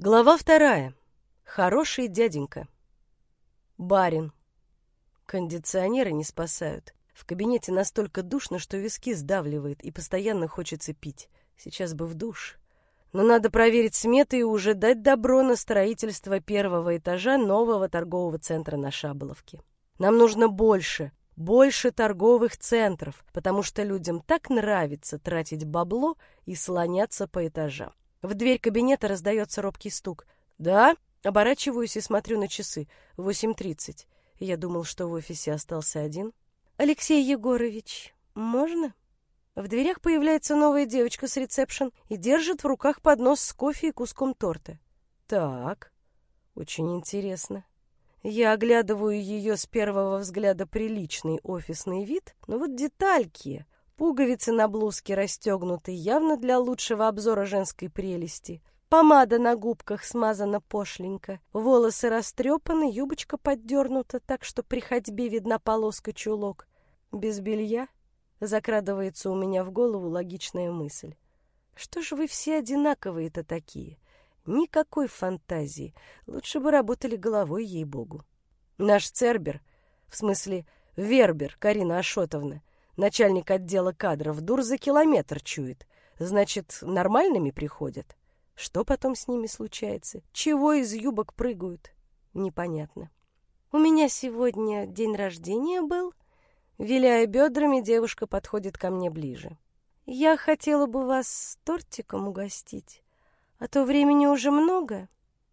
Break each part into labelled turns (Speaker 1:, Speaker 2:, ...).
Speaker 1: Глава вторая. Хороший дяденька. Барин. Кондиционеры не спасают. В кабинете настолько душно, что виски сдавливает, и постоянно хочется пить. Сейчас бы в душ. Но надо проверить сметы и уже дать добро на строительство первого этажа нового торгового центра на Шаболовке. Нам нужно больше, больше торговых центров, потому что людям так нравится тратить бабло и слоняться по этажам. В дверь кабинета раздается робкий стук. «Да?» Оборачиваюсь и смотрю на часы. Восемь тридцать. Я думал, что в офисе остался один. «Алексей Егорович, можно?» В дверях появляется новая девочка с ресепшн и держит в руках поднос с кофе и куском торта. «Так, очень интересно». Я оглядываю ее с первого взгляда приличный офисный вид, но вот детальки Пуговицы на блузке расстегнуты явно для лучшего обзора женской прелести. Помада на губках смазана пошленько, волосы растрепаны, юбочка поддернута, так что при ходьбе видна полоска чулок. Без белья закрадывается у меня в голову логичная мысль. Что ж вы все одинаковые-то такие? Никакой фантазии. Лучше бы работали головой, ей-богу. Наш Цербер, в смысле Вербер Карина Ашотовна, Начальник отдела кадров дур за километр чует. Значит, нормальными приходят. Что потом с ними случается? Чего из юбок прыгают? Непонятно. У меня сегодня день рождения был. Виляя бедрами, девушка подходит ко мне ближе. Я хотела бы вас тортиком угостить, а то времени уже много.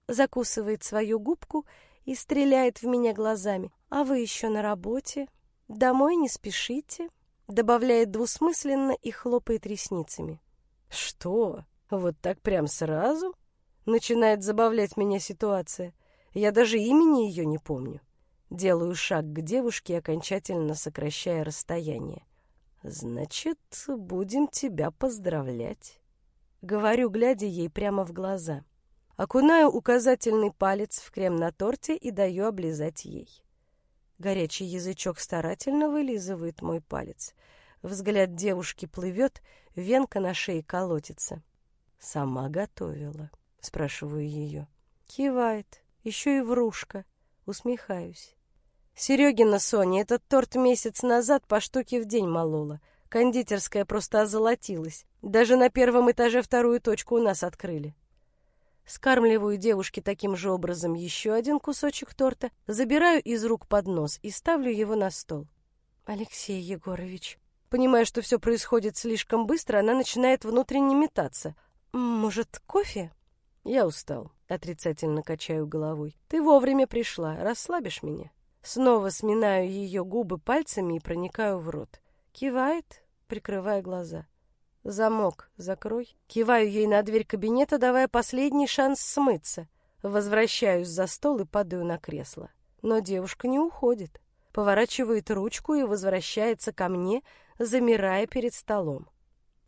Speaker 1: Закусывает свою губку и стреляет в меня глазами. А вы еще на работе? Домой не спешите? Добавляет двусмысленно и хлопает ресницами. «Что? Вот так прям сразу?» Начинает забавлять меня ситуация. Я даже имени ее не помню. Делаю шаг к девушке, окончательно сокращая расстояние. «Значит, будем тебя поздравлять», — говорю, глядя ей прямо в глаза. Окунаю указательный палец в крем на торте и даю облизать ей. Горячий язычок старательно вылизывает мой палец. Взгляд девушки плывет, венка на шее колотится. «Сама готовила?» — спрашиваю ее. Кивает. Еще и врушка. Усмехаюсь. Серегина Соня этот торт месяц назад по штуке в день молола. Кондитерская просто озолотилась. Даже на первом этаже вторую точку у нас открыли. Скармливаю девушке таким же образом еще один кусочек торта, забираю из рук поднос и ставлю его на стол. Алексей Егорович, понимая, что все происходит слишком быстро, она начинает внутренне метаться. Может, кофе? Я устал. Отрицательно качаю головой. Ты вовремя пришла, расслабишь меня. Снова сминаю ее губы пальцами и проникаю в рот. Кивает, прикрывая глаза. «Замок закрой». Киваю ей на дверь кабинета, давая последний шанс смыться. Возвращаюсь за стол и падаю на кресло. Но девушка не уходит. Поворачивает ручку и возвращается ко мне, замирая перед столом.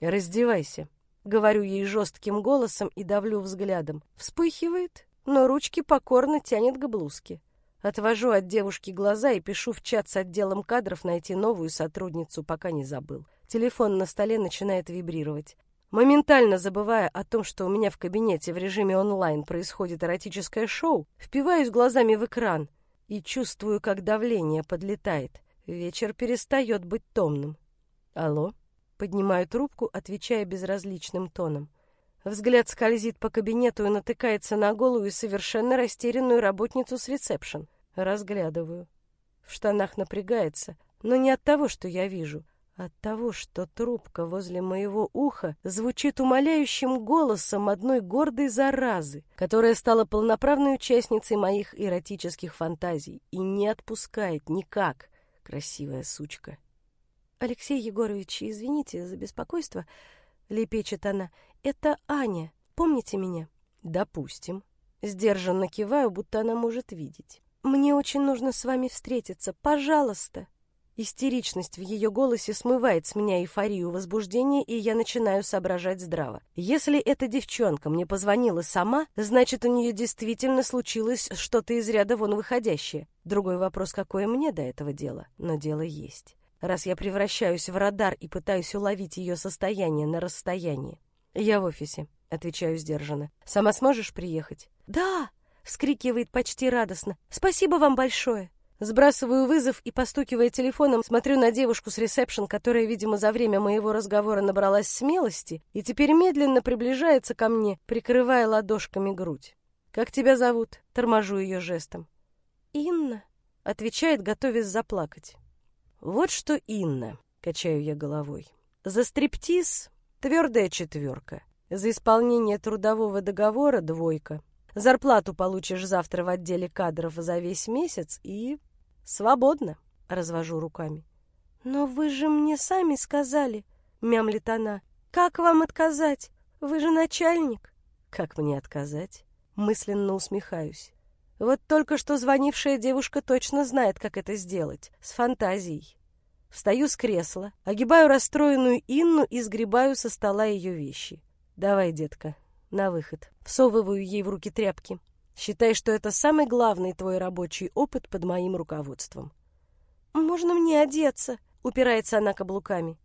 Speaker 1: «Раздевайся», — говорю ей жестким голосом и давлю взглядом. Вспыхивает, но ручки покорно тянет к блузке. Отвожу от девушки глаза и пишу в чат с отделом кадров найти новую сотрудницу, пока не забыл. Телефон на столе начинает вибрировать. Моментально забывая о том, что у меня в кабинете в режиме онлайн происходит эротическое шоу, впиваюсь глазами в экран и чувствую, как давление подлетает. Вечер перестает быть томным. «Алло?» Поднимаю трубку, отвечая безразличным тоном. Взгляд скользит по кабинету и натыкается на голую и совершенно растерянную работницу с ресепшн. Разглядываю. В штанах напрягается, но не от того, что я вижу — от того, что трубка возле моего уха звучит умоляющим голосом одной гордой заразы, которая стала полноправной участницей моих эротических фантазий и не отпускает никак, красивая сучка. «Алексей Егорович, извините за беспокойство», — лепечет она. «Это Аня. Помните меня?» «Допустим». Сдержанно киваю, будто она может видеть. «Мне очень нужно с вами встретиться. Пожалуйста!» Истеричность в ее голосе смывает с меня эйфорию возбуждения, и я начинаю соображать здраво. Если эта девчонка мне позвонила сама, значит, у нее действительно случилось что-то из ряда вон выходящее. Другой вопрос, какое мне до этого дело, но дело есть. Раз я превращаюсь в радар и пытаюсь уловить ее состояние на расстоянии. Я в офисе. — отвечаю сдержанно. «Сама сможешь приехать?» «Да!» — вскрикивает почти радостно. «Спасибо вам большое!» Сбрасываю вызов и, постукивая телефоном, смотрю на девушку с ресепшн, которая, видимо, за время моего разговора набралась смелости и теперь медленно приближается ко мне, прикрывая ладошками грудь. «Как тебя зовут?» — торможу ее жестом. «Инна», — отвечает, готовясь заплакать. «Вот что Инна», — качаю я головой. «За стриптиз — твердая четверка. За исполнение трудового договора — двойка. Зарплату получишь завтра в отделе кадров за весь месяц и «Свободно», — развожу руками. «Но вы же мне сами сказали», — мямлит она. «Как вам отказать? Вы же начальник». «Как мне отказать?» Мысленно усмехаюсь. Вот только что звонившая девушка точно знает, как это сделать. С фантазией. Встаю с кресла, огибаю расстроенную Инну и сгребаю со стола ее вещи. «Давай, детка, на выход». Всовываю ей в руки тряпки. Считай, что это самый главный твой рабочий опыт под моим руководством. «Можно мне одеться?» — упирается она каблуками.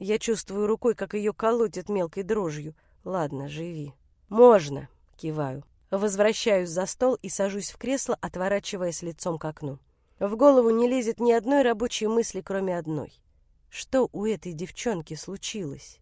Speaker 1: Я чувствую рукой, как ее колотит мелкой дрожью. «Ладно, живи». «Можно!» — киваю. Возвращаюсь за стол и сажусь в кресло, отворачиваясь лицом к окну. В голову не лезет ни одной рабочей мысли, кроме одной. Что у этой девчонки случилось?